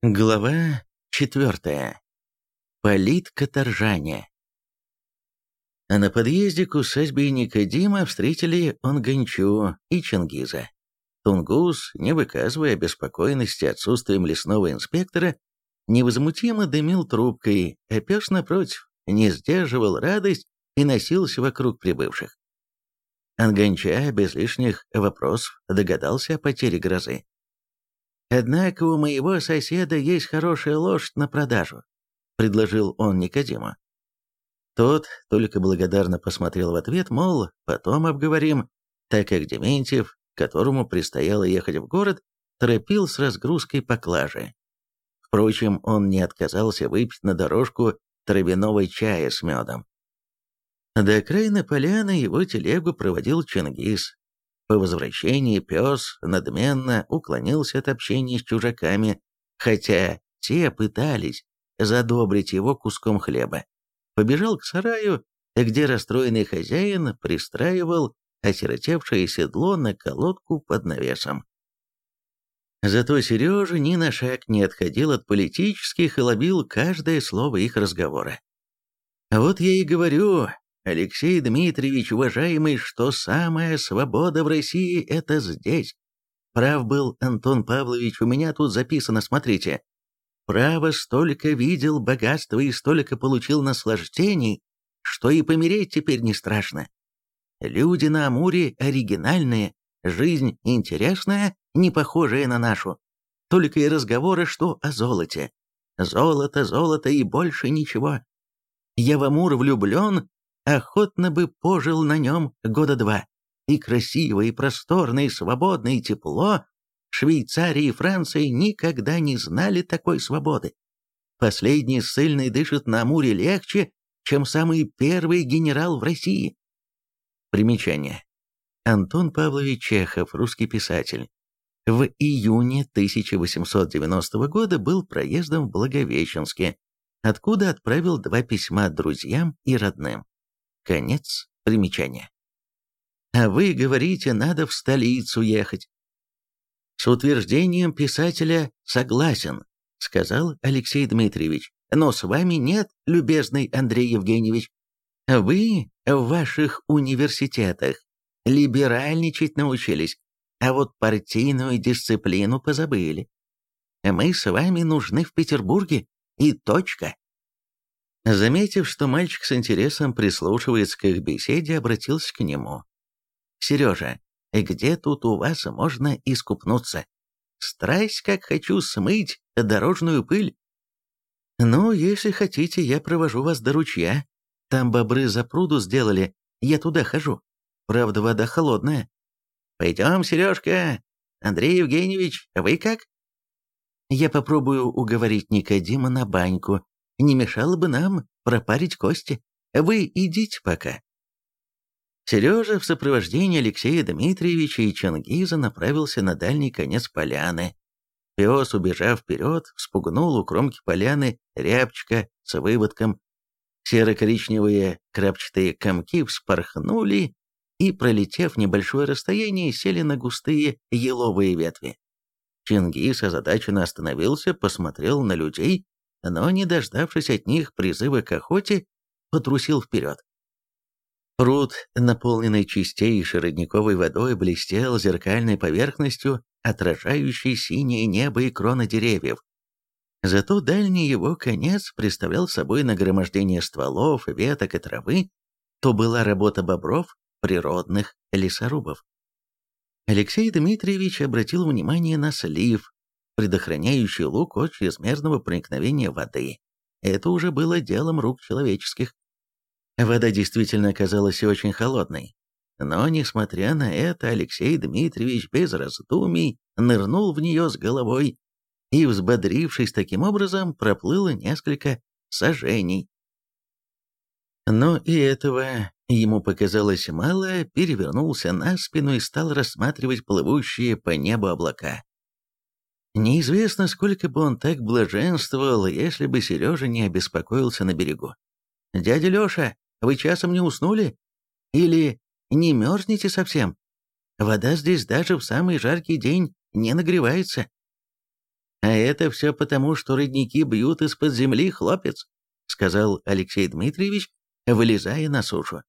Глава четвертая. Политкоторжане. А на подъезде к усадьбе Никодима встретили Онганчу и Чингиза. Тунгус, не выказывая обеспокоенности отсутствием лесного инспектора, невозмутимо дымил трубкой, а пес, напротив, не сдерживал радость и носился вокруг прибывших. Анганча без лишних вопросов догадался о потере грозы. «Однако у моего соседа есть хорошая лошадь на продажу», — предложил он Никодиму. Тот только благодарно посмотрел в ответ, мол, потом обговорим, так как Дементьев, которому предстояло ехать в город, торопил с разгрузкой поклажи. Впрочем, он не отказался выпить на дорожку травяного чая с медом. До окраины поляны его телегу проводил Чингис, по возвращении пес надменно уклонился от общения с чужаками, хотя те пытались задобрить его куском хлеба. Побежал к сараю, где расстроенный хозяин пристраивал осиротевшее седло на колодку под навесом. Зато Сережа ни на шаг не отходил от политических и ловил каждое слово их разговора. «Вот я и говорю, Алексей Дмитриевич, уважаемый, что самая свобода в России – это здесь. Прав был Антон Павлович, у меня тут записано, смотрите. Право столько видел богатства и столько получил наслаждений, что и помереть теперь не страшно. Люди на Амуре оригинальные, жизнь интересная, не похожая на нашу. Только и разговоры, что о золоте. Золото, золото и больше ничего. Я в Амур влюблен охотно бы пожил на нем года два. И красиво, и просторно, и свободно, и тепло. Швейцария и Франция никогда не знали такой свободы. Последний ссыльный дышит на Амуре легче, чем самый первый генерал в России. Примечание. Антон Павлович Чехов, русский писатель. В июне 1890 года был проездом в Благовещенске, откуда отправил два письма друзьям и родным. Конец примечания. А вы говорите, надо в столицу ехать. С утверждением писателя согласен, сказал Алексей Дмитриевич. Но с вами нет, любезный Андрей Евгеньевич. Вы в ваших университетах либеральничать научились, а вот партийную дисциплину позабыли. Мы с вами нужны в Петербурге, и точка. Заметив, что мальчик с интересом прислушивается к их беседе, обратился к нему. «Сережа, где тут у вас можно искупнуться? Страсть, как хочу смыть дорожную пыль». «Ну, если хотите, я провожу вас до ручья. Там бобры за пруду сделали, я туда хожу. Правда, вода холодная». «Пойдем, Сережка. Андрей Евгеньевич, вы как?» «Я попробую уговорить Никодима на баньку, не мешало бы нам пропарить кости. Вы идите пока». Сережа в сопровождении Алексея Дмитриевича и Чингиза направился на дальний конец поляны. Пес, убежав вперед, спугнул у кромки поляны рябчика с выводком. Серо-коричневые крапчатые комки вспорхнули и, пролетев небольшое расстояние, сели на густые еловые ветви. Чингис озадаченно остановился, посмотрел на людей но, не дождавшись от них призыва к охоте, потрусил вперед. Пруд, наполненный чистейшей родниковой водой, блестел зеркальной поверхностью, отражающей синее небо и кроны деревьев. Зато дальний его конец представлял собой нагромождение стволов, веток и травы, то была работа бобров, природных лесорубов. Алексей Дмитриевич обратил внимание на слив, предохраняющий лук от чрезмерного проникновения воды. Это уже было делом рук человеческих. Вода действительно оказалась очень холодной. Но, несмотря на это, Алексей Дмитриевич без раздумий нырнул в нее с головой и, взбодрившись таким образом, проплыл несколько сажений. Но и этого ему показалось мало, перевернулся на спину и стал рассматривать плывущие по небу облака. Неизвестно, сколько бы он так блаженствовал, если бы Сережа не обеспокоился на берегу. «Дядя Леша, вы часом не уснули? Или не мерзнете совсем? Вода здесь даже в самый жаркий день не нагревается». «А это все потому, что родники бьют из-под земли, хлопец», сказал Алексей Дмитриевич, вылезая на сушу.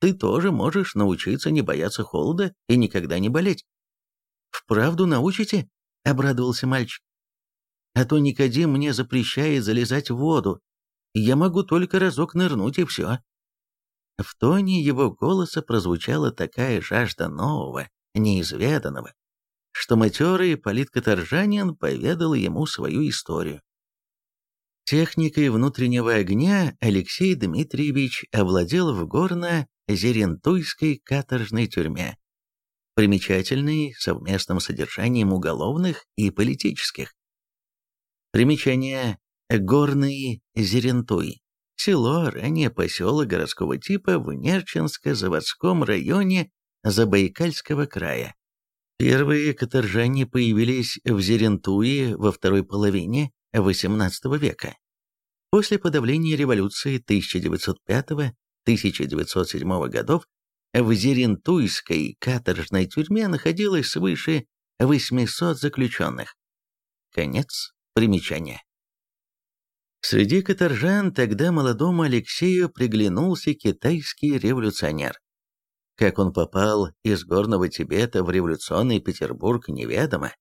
«Ты тоже можешь научиться не бояться холода и никогда не болеть». «Вправду научите?» — обрадовался мальчик. «А то Никодим мне запрещает залезать в воду. Я могу только разок нырнуть, и все». В тоне его голоса прозвучала такая жажда нового, неизведанного, что матерый политкоторжанин поведал ему свою историю. Техникой внутреннего огня Алексей Дмитриевич овладел в горно-зерентуйской каторжной тюрьме, примечательной совместным содержанием уголовных и политических. Примечание Горный Зерентуй. Село, ранее поселок городского типа в Нерчинско-заводском районе Забайкальского края. Первые каторжане появились в Зерентуе во второй половине XVIII века. После подавления революции 1905-1907 годов в Зерентуйской каторжной тюрьме находилось свыше 800 заключенных. Конец примечания. Среди каторжан тогда молодому Алексею приглянулся китайский революционер. Как он попал из горного Тибета в революционный Петербург, неведомо.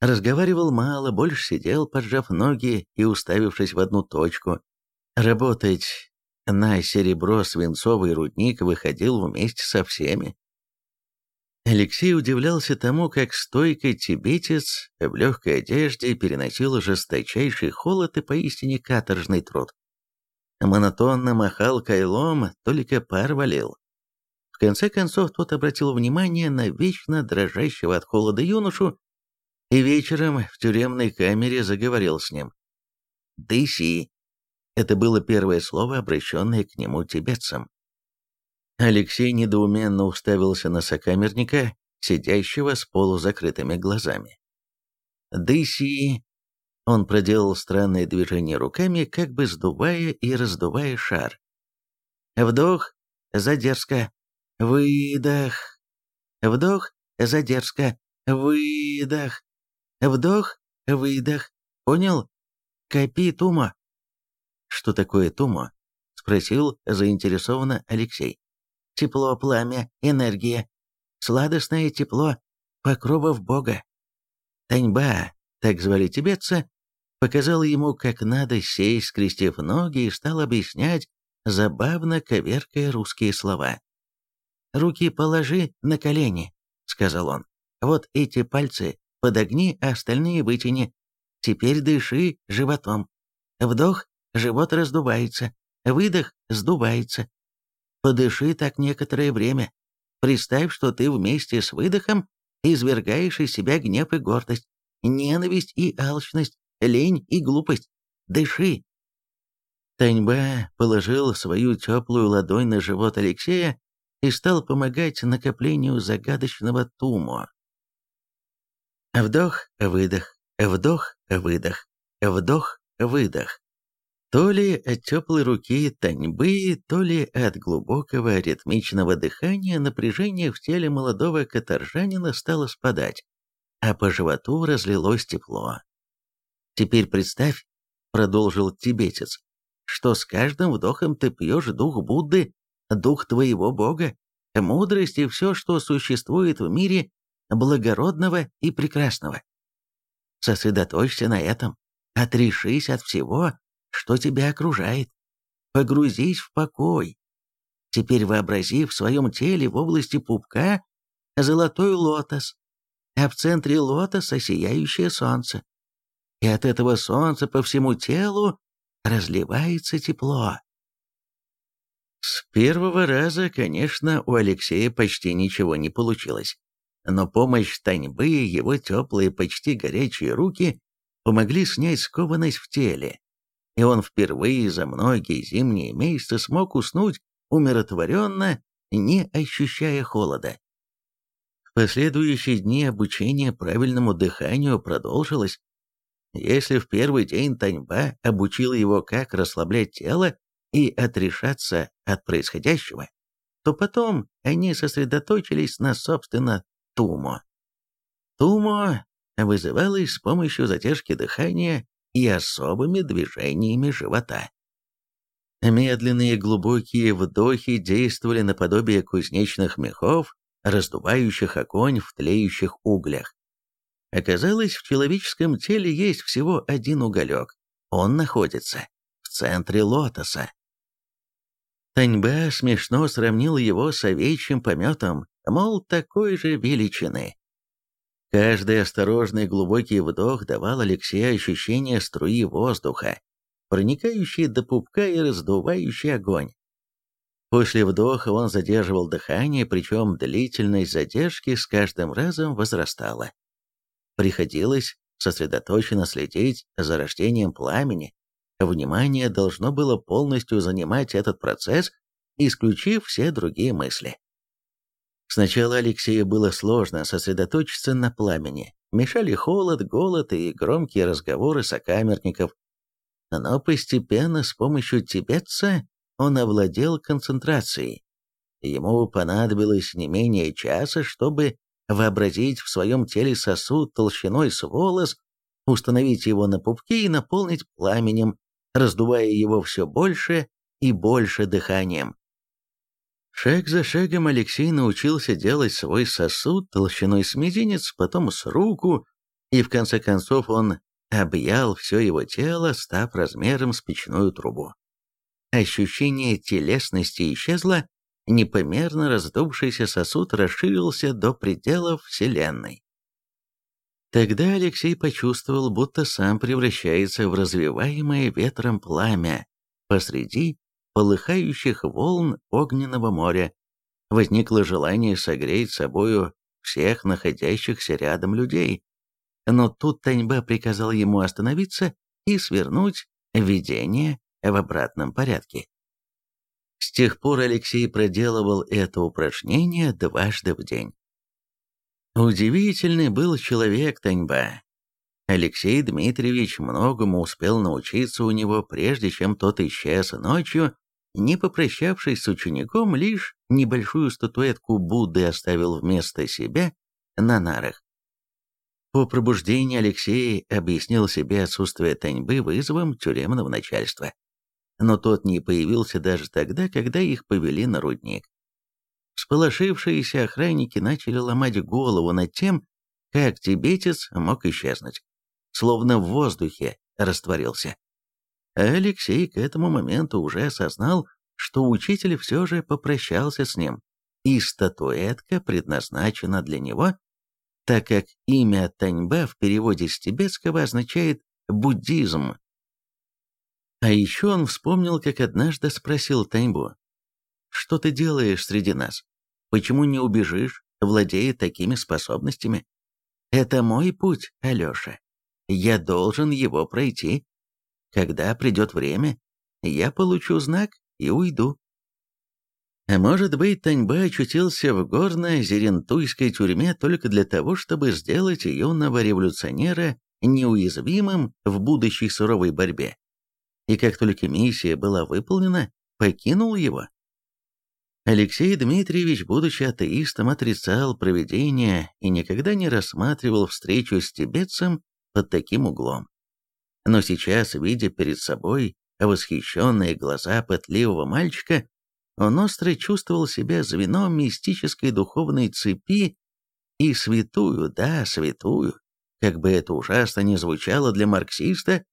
Разговаривал мало, больше сидел, поджав ноги и уставившись в одну точку. Работать на серебро свинцовый рудник выходил вместе со всеми. Алексей удивлялся тому, как стойко тибетец в легкой одежде переносил жесточайший холод и поистине каторжный труд. Монотонно махал кайлом, только пар валил. В конце концов, тот обратил внимание на вечно дрожащего от холода юношу и вечером в тюремной камере заговорил с ним. «Дыси!» — это было первое слово, обращенное к нему тибетцам. Алексей недоуменно уставился на сокамерника, сидящего с полузакрытыми глазами. «Дыси!» Он проделал странное движение руками, как бы сдувая и раздувая шар. Вдох, задержка, выдох. Вдох, задержка, выдох. Вдох, выдох. Понял? Копи тумо. Что такое тумо? Спросил заинтересованно Алексей. Тепло, пламя, энергия. Сладостное тепло покровов Бога. Таньба, так звали тибетца, показал ему, как надо сесть, скрестив ноги, и стал объяснять, забавно коверкая русские слова. «Руки положи на колени», — сказал он. «Вот эти пальцы подогни, а остальные вытяни. Теперь дыши животом. Вдох, живот раздувается. Выдох, сдувается. Подыши так некоторое время. Представь, что ты вместе с выдохом извергаешь из себя гнев и гордость, ненависть и алчность, лень и глупость. Дыши. Таньба положил свою теплую ладонь на живот Алексея и стал помогать накоплению загадочного тумо. Вдох, выдох, вдох, выдох, вдох, выдох. То ли от теплой руки таньбы, то ли от глубокого ритмичного дыхания напряжение в теле молодого каторжанина стало спадать, а по животу разлилось тепло. «Теперь представь», — продолжил тибетец, «что с каждым вдохом ты пьешь дух Будды, дух твоего Бога, мудрость и все, что существует в мире благородного и прекрасного. Сосредоточься на этом, отрешись от всего, что тебя окружает, погрузись в покой. Теперь вообрази в своем теле в области пупка золотой лотос, а в центре лотоса сияющее солнце. И от этого солнца по всему телу разливается тепло. С первого раза, конечно, у Алексея почти ничего не получилось но помощь Таньбы и его теплые, почти горячие руки помогли снять скованность в теле, и он впервые за многие зимние месяцы смог уснуть умиротворенно, не ощущая холода. В последующие дни обучение правильному дыханию продолжилось. Если в первый день Таньба обучил его, как расслаблять тело и отрешаться от происходящего, то потом они сосредоточились на, собственно, Тумо. Тумо вызывалось с помощью затяжки дыхания и особыми движениями живота. Медленные глубокие вдохи действовали наподобие кузнечных мехов, раздувающих огонь в тлеющих углях. Оказалось, в человеческом теле есть всего один уголек. Он находится в центре лотоса. Таньба смешно сравнил его с овечьим пометом, мол, такой же величины. Каждый осторожный глубокий вдох давал Алексею ощущение струи воздуха, проникающей до пупка и раздувающей огонь. После вдоха он задерживал дыхание, причем длительность задержки с каждым разом возрастала. Приходилось сосредоточенно следить за рождением пламени. Внимание должно было полностью занимать этот процесс, исключив все другие мысли. Сначала Алексею было сложно сосредоточиться на пламени. Мешали холод, голод и громкие разговоры сокамерников. Но постепенно с помощью тибетца он овладел концентрацией. Ему понадобилось не менее часа, чтобы вообразить в своем теле сосуд толщиной с волос, установить его на пупке и наполнить пламенем, раздувая его все больше и больше дыханием. Шаг за шагом Алексей научился делать свой сосуд толщиной с мизинец, потом с руку, и в конце концов он объял все его тело, став размером с печную трубу. Ощущение телесности исчезло, непомерно раздувшийся сосуд расширился до пределов Вселенной. Тогда Алексей почувствовал, будто сам превращается в развиваемое ветром пламя посреди полыхающих волн огненного моря, возникло желание согреть собою всех находящихся рядом людей. Но тут Таньба приказал ему остановиться и свернуть видение в обратном порядке. С тех пор Алексей проделывал это упражнение дважды в день. Удивительный был человек Таньба. Алексей Дмитриевич многому успел научиться у него, прежде чем тот исчез ночью не попрощавшись с учеником, лишь небольшую статуэтку Будды оставил вместо себя на нарах. По пробуждении Алексей объяснил себе отсутствие Таньбы вызовом тюремного начальства. Но тот не появился даже тогда, когда их повели на рудник. Всполошившиеся охранники начали ломать голову над тем, как тибетец мог исчезнуть. Словно в воздухе растворился. Алексей к этому моменту уже осознал, что учитель все же попрощался с ним, и статуэтка предназначена для него, так как имя Таньба в переводе с тибетского означает «буддизм». А еще он вспомнил, как однажды спросил Таньбу, «Что ты делаешь среди нас? Почему не убежишь, владея такими способностями? Это мой путь, Алеша. Я должен его пройти. Когда придет время, я получу знак и уйду. А может быть, Таньба очутился в горно-зерентуйской тюрьме только для того, чтобы сделать юного революционера неуязвимым в будущей суровой борьбе. И как только миссия была выполнена, покинул его. Алексей Дмитриевич, будучи атеистом, отрицал проведение и никогда не рассматривал встречу с тибетцем под таким углом. Но сейчас, видя перед собой восхищенные глаза пытливого мальчика, он остро чувствовал себя звеном мистической духовной цепи и святую, да, святую, как бы это ужасно ни звучало для марксиста,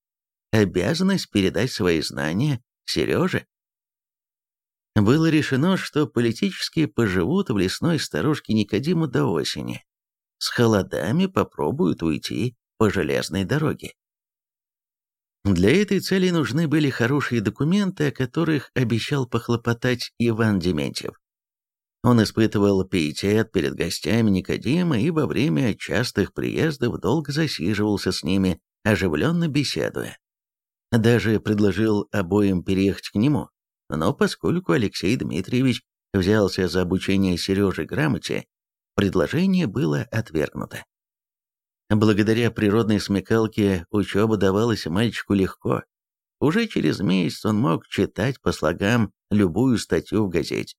обязанность передать свои знания Сереже. Было решено, что политически поживут в лесной сторожке Никодиму до осени. С холодами попробуют уйти по железной дороге. Для этой цели нужны были хорошие документы, о которых обещал похлопотать Иван Дементьев. Он испытывал пиетет перед гостями Никодима и во время частых приездов долго засиживался с ними, оживленно беседуя. Даже предложил обоим переехать к нему, но поскольку Алексей Дмитриевич взялся за обучение Сережи грамоте, предложение было отвергнуто. Благодаря природной смекалке учеба давалась мальчику легко. Уже через месяц он мог читать по слогам любую статью в газете.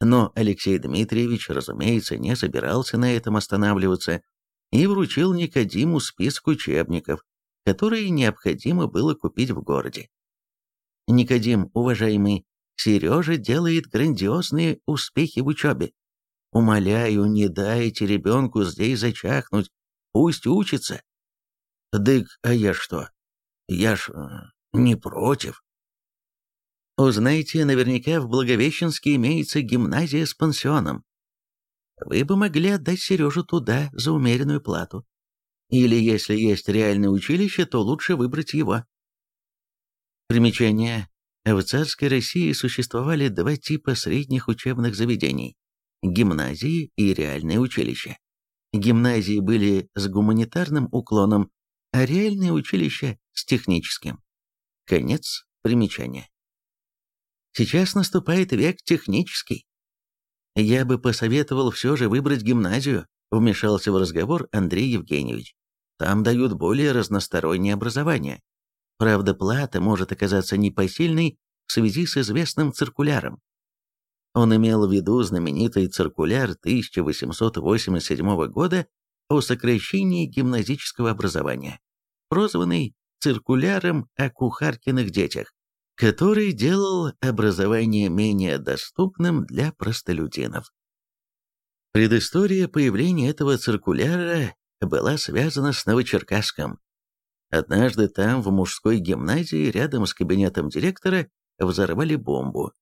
Но Алексей Дмитриевич, разумеется, не собирался на этом останавливаться. и вручил Никодиму список учебников, которые необходимо было купить в городе. Никодим, уважаемый, Сережа делает грандиозные успехи в учебе. Умоляю, не дайте ребенку здесь зачахнуть, пусть учится. Дык, а я что? Я ж не против. Узнайте, наверняка в Благовещенске имеется гимназия с пансионом. Вы бы могли отдать Сережу туда за умеренную плату. Или, если есть реальное училище, то лучше выбрать его. Примечание. В царской России существовали два типа средних учебных заведений – гимназии и реальные училища. Гимназии были с гуманитарным уклоном, а реальные училища – с техническим. Конец примечания. Сейчас наступает век технический. Я бы посоветовал все же выбрать гимназию, вмешался в разговор Андрей Евгеньевич. Там дают более разностороннее образование. Правда, плата может оказаться непосильной в связи с известным циркуляром. Он имел в виду знаменитый циркуляр 1887 года о сокращении гимназического образования, прозванный циркуляром о кухаркиных детях, который делал образование менее доступным для простолюдинов. Предыстория появления этого циркуляра была связана с Новочеркасском. Однажды там, в мужской гимназии, рядом с кабинетом директора, взорвали бомбу.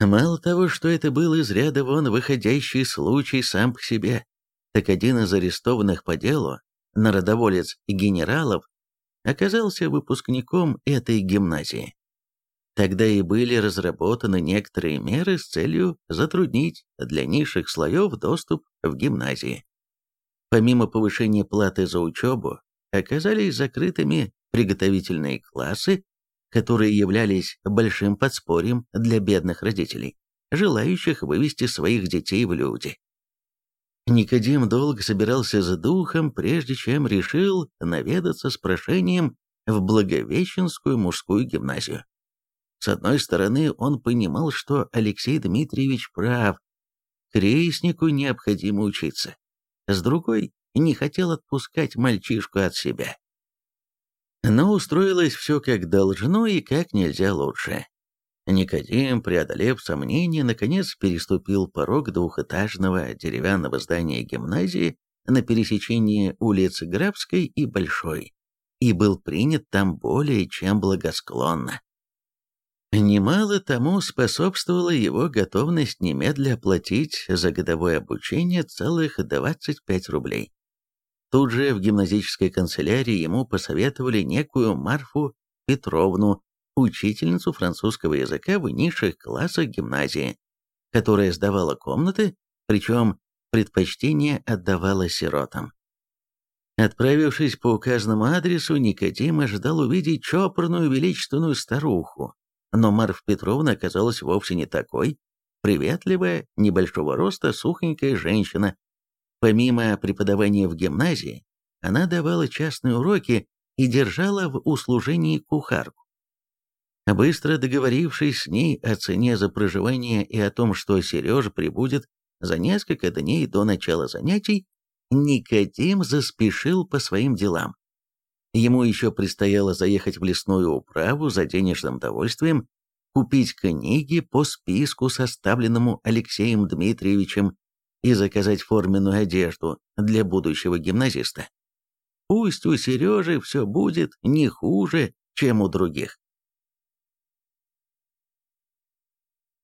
Мало того, что это был из ряда вон выходящий случай сам по себе, так один из арестованных по делу, народоволец генералов, оказался выпускником этой гимназии. Тогда и были разработаны некоторые меры с целью затруднить для низших слоев доступ в гимназии. Помимо повышения платы за учебу, оказались закрытыми приготовительные классы, которые являлись большим подспорьем для бедных родителей, желающих вывести своих детей в люди. Никодим долго собирался с духом, прежде чем решил наведаться с прошением в Благовещенскую мужскую гимназию. С одной стороны, он понимал, что Алексей Дмитриевич прав, крестнику необходимо учиться. С другой, не хотел отпускать мальчишку от себя. Но устроилось все как должно и как нельзя лучше. Никодим, преодолев сомнения, наконец переступил порог двухэтажного деревянного здания гимназии на пересечении улиц Графской и Большой и был принят там более чем благосклонно. Немало тому способствовала его готовность немедля оплатить за годовое обучение целых 25 рублей. Тут же в гимназической канцелярии ему посоветовали некую Марфу Петровну, учительницу французского языка в низших классах гимназии, которая сдавала комнаты, причем предпочтение отдавала сиротам. Отправившись по указанному адресу, Никодим ожидал увидеть чопорную величественную старуху, но Марфа Петровна оказалась вовсе не такой, приветливая, небольшого роста, сухонькая женщина. Помимо преподавания в гимназии, она давала частные уроки и держала в услужении кухарку. Быстро договорившись с ней о цене за проживание и о том, что Сережа прибудет за несколько дней до начала занятий, Никодим заспешил по своим делам. Ему еще предстояло заехать в лесную управу за денежным довольствием, купить книги по списку, составленному Алексеем Дмитриевичем, и заказать форменную одежду для будущего гимназиста. Пусть у Сережи все будет не хуже, чем у других.